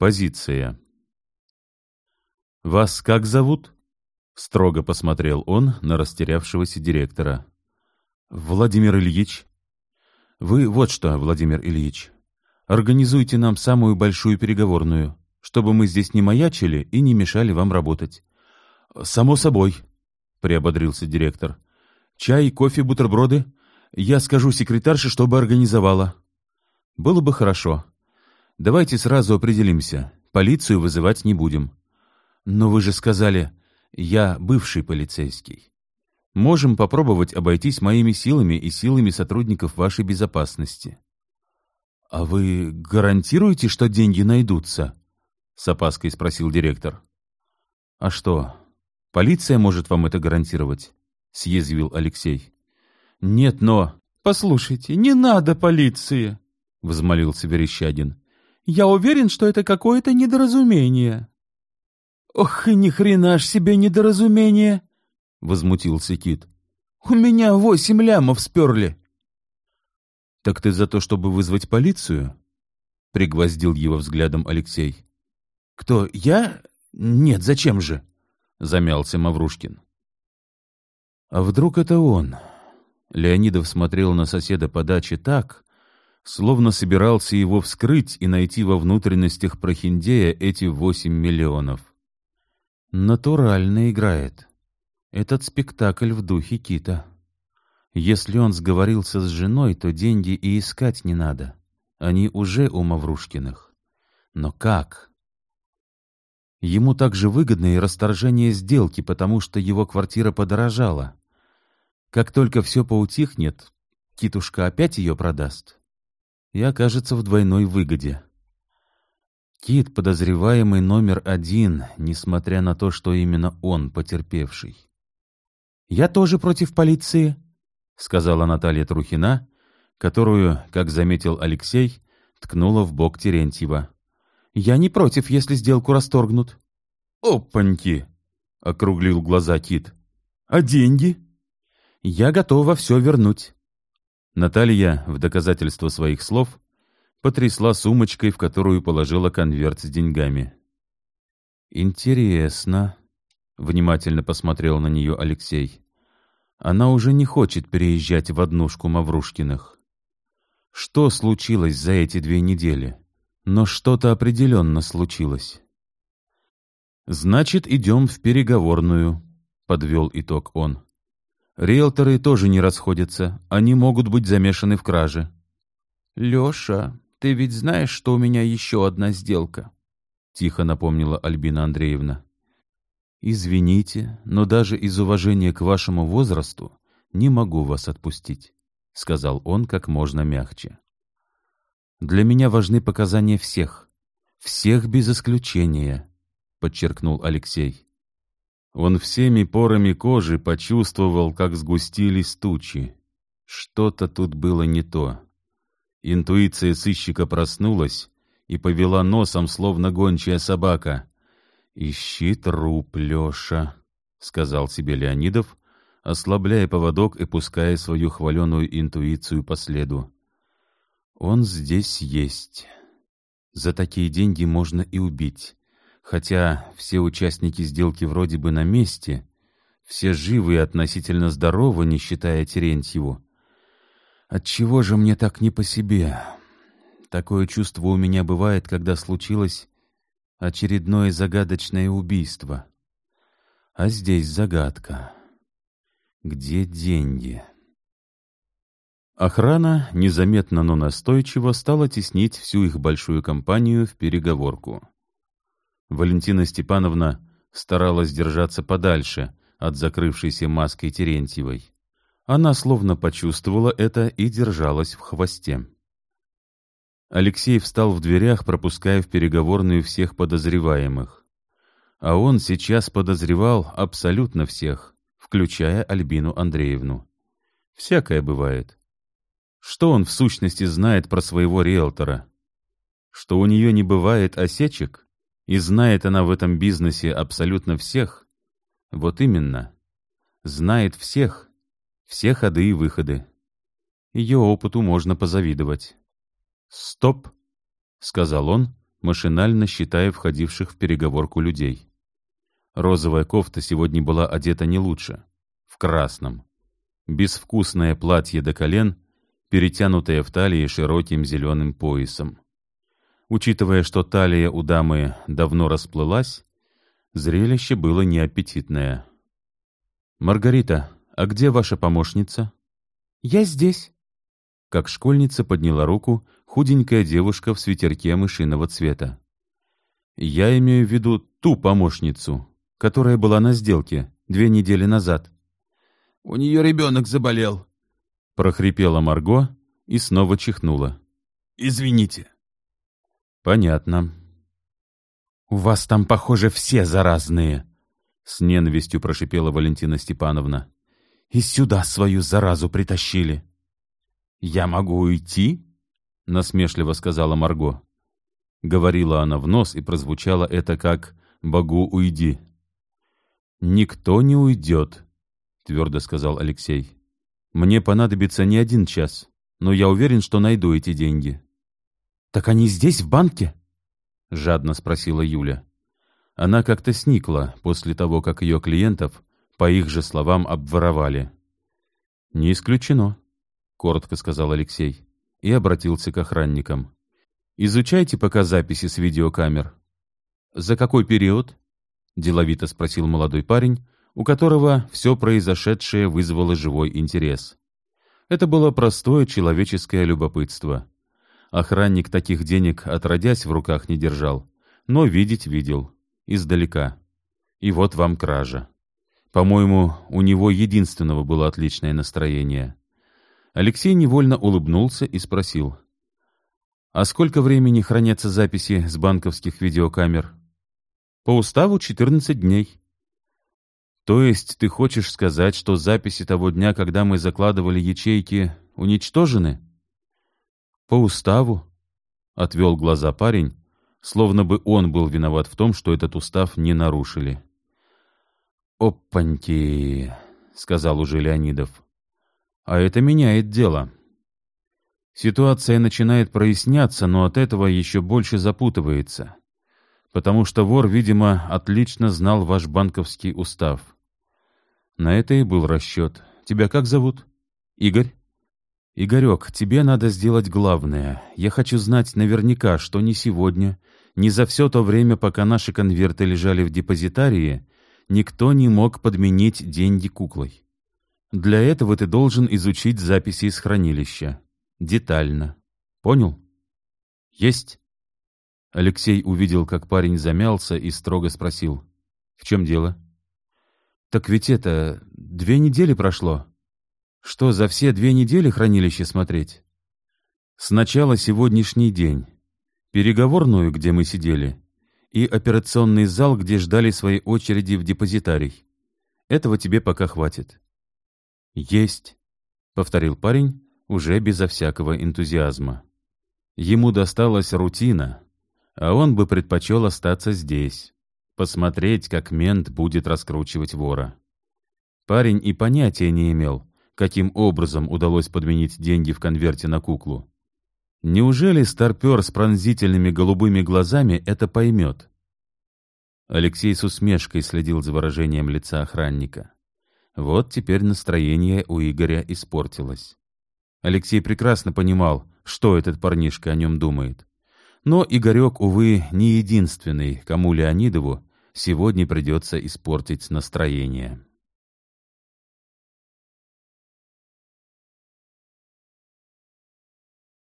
Позиция. «Вас как зовут?» — строго посмотрел он на растерявшегося директора. «Владимир Ильич». «Вы вот что, Владимир Ильич, организуйте нам самую большую переговорную, чтобы мы здесь не маячили и не мешали вам работать». «Само собой», — приободрился директор. «Чай, кофе, бутерброды? Я скажу секретарше, чтобы организовала». «Было бы хорошо. Давайте сразу определимся. Полицию вызывать не будем. Но вы же сказали, я бывший полицейский. Можем попробовать обойтись моими силами и силами сотрудников вашей безопасности. — А вы гарантируете, что деньги найдутся? — с опаской спросил директор. — А что, полиция может вам это гарантировать? — съязвил Алексей. — Нет, но... — Послушайте, не надо полиции! — взмолился Верещагин. Я уверен, что это какое-то недоразумение. Ох, ни хрена ж себе недоразумение, возмутился Кит. У меня восемь лямов сперли. Так ты за то, чтобы вызвать полицию? пригвоздил его взглядом Алексей. Кто, я? Нет, зачем же? замялся Маврушкин. А вдруг это он? Леонидов смотрел на соседа по даче так, словно собирался его вскрыть и найти во внутренностях Прохиндея эти восемь миллионов. Натурально играет. Этот спектакль в духе Кита. Если он сговорился с женой, то деньги и искать не надо. Они уже у Маврушкиных. Но как? Ему также выгодно и расторжение сделки, потому что его квартира подорожала. Как только все поутихнет, Китушка опять ее продаст и окажется в двойной выгоде. Кит — подозреваемый номер один, несмотря на то, что именно он потерпевший. «Я тоже против полиции», — сказала Наталья Трухина, которую, как заметил Алексей, ткнула в бок Терентьева. «Я не против, если сделку расторгнут». «Опаньки!» — округлил глаза Кит. «А деньги?» «Я готова все вернуть». Наталья, в доказательство своих слов, потрясла сумочкой, в которую положила конверт с деньгами. «Интересно», — внимательно посмотрел на нее Алексей. «Она уже не хочет переезжать в однушку Маврушкиных. Что случилось за эти две недели? Но что-то определенно случилось». «Значит, идем в переговорную», — подвел итог он. Риэлторы тоже не расходятся, они могут быть замешаны в краже. «Леша, ты ведь знаешь, что у меня еще одна сделка?» — тихо напомнила Альбина Андреевна. «Извините, но даже из уважения к вашему возрасту не могу вас отпустить», — сказал он как можно мягче. «Для меня важны показания всех, всех без исключения», — подчеркнул Алексей. Он всеми порами кожи почувствовал, как сгустились тучи. Что-то тут было не то. Интуиция сыщика проснулась и повела носом, словно гончая собака. «Ищи труп, Леша», — сказал себе Леонидов, ослабляя поводок и пуская свою хваленую интуицию по следу. «Он здесь есть. За такие деньги можно и убить. Хотя все участники сделки вроде бы на месте, все живы и относительно здоровы, не считая Терентьеву. Отчего же мне так не по себе? Такое чувство у меня бывает, когда случилось очередное загадочное убийство. А здесь загадка. Где деньги? Охрана незаметно, но настойчиво стала теснить всю их большую компанию в переговорку. Валентина Степановна старалась держаться подальше от закрывшейся маски Терентьевой. Она словно почувствовала это и держалась в хвосте. Алексей встал в дверях, пропуская в переговорную всех подозреваемых. А он сейчас подозревал абсолютно всех, включая Альбину Андреевну. Всякое бывает. Что он в сущности знает про своего риэлтора? Что у нее не бывает осечек? И знает она в этом бизнесе абсолютно всех. Вот именно. Знает всех. Все ходы и выходы. Ее опыту можно позавидовать. «Стоп!» — сказал он, машинально считая входивших в переговорку людей. Розовая кофта сегодня была одета не лучше, в красном. Безвкусное платье до колен, перетянутое в талии широким зеленым поясом. Учитывая, что талия у дамы давно расплылась, зрелище было неаппетитное. «Маргарита, а где ваша помощница?» «Я здесь». Как школьница подняла руку худенькая девушка в свитерке мышиного цвета. «Я имею в виду ту помощницу, которая была на сделке две недели назад». «У нее ребенок заболел», — прохрипела Марго и снова чихнула. «Извините». «Понятно». «У вас там, похоже, все заразные», — с ненавистью прошипела Валентина Степановна. «И сюда свою заразу притащили». «Я могу уйти?» — насмешливо сказала Марго. Говорила она в нос, и прозвучало это как «Богу уйди». «Никто не уйдет», — твердо сказал Алексей. «Мне понадобится не один час, но я уверен, что найду эти деньги». «Так они здесь, в банке?» — жадно спросила Юля. Она как-то сникла после того, как ее клиентов, по их же словам, обворовали. «Не исключено», коротко сказал Алексей и обратился к охранникам. «Изучайте пока записи с видеокамер». «За какой период?» — деловито спросил молодой парень, у которого все произошедшее вызвало живой интерес. Это было простое человеческое любопытство. Охранник таких денег отродясь в руках не держал, но видеть видел, издалека. И вот вам кража. По-моему, у него единственного было отличное настроение. Алексей невольно улыбнулся и спросил. «А сколько времени хранятся записи с банковских видеокамер?» «По уставу 14 дней». «То есть ты хочешь сказать, что записи того дня, когда мы закладывали ячейки, уничтожены?» «По уставу», — отвел глаза парень, словно бы он был виноват в том, что этот устав не нарушили. «Опаньки», — сказал уже Леонидов. А это меняет дело. Ситуация начинает проясняться, но от этого еще больше запутывается. Потому что вор, видимо, отлично знал ваш банковский устав. На это и был расчет. Тебя как зовут? Игорь? Игорек, тебе надо сделать главное. Я хочу знать наверняка, что ни сегодня, ни за все то время, пока наши конверты лежали в депозитарии, никто не мог подменить деньги куклой. Для этого ты должен изучить записи из хранилища. Детально. Понял? Есть? Алексей увидел, как парень замялся и строго спросил. В чем дело? Так ведь это... Две недели прошло. Что, за все две недели хранилище смотреть? Сначала сегодняшний день. Переговорную, где мы сидели, и операционный зал, где ждали своей очереди в депозитарий. Этого тебе пока хватит. «Есть», — повторил парень, уже безо всякого энтузиазма. Ему досталась рутина, а он бы предпочел остаться здесь, посмотреть, как мент будет раскручивать вора. Парень и понятия не имел, каким образом удалось подменить деньги в конверте на куклу. Неужели старпер с пронзительными голубыми глазами это поймет? Алексей с усмешкой следил за выражением лица охранника. Вот теперь настроение у Игоря испортилось. Алексей прекрасно понимал, что этот парнишка о нем думает. Но Игорек, увы, не единственный, кому Леонидову сегодня придется испортить настроение.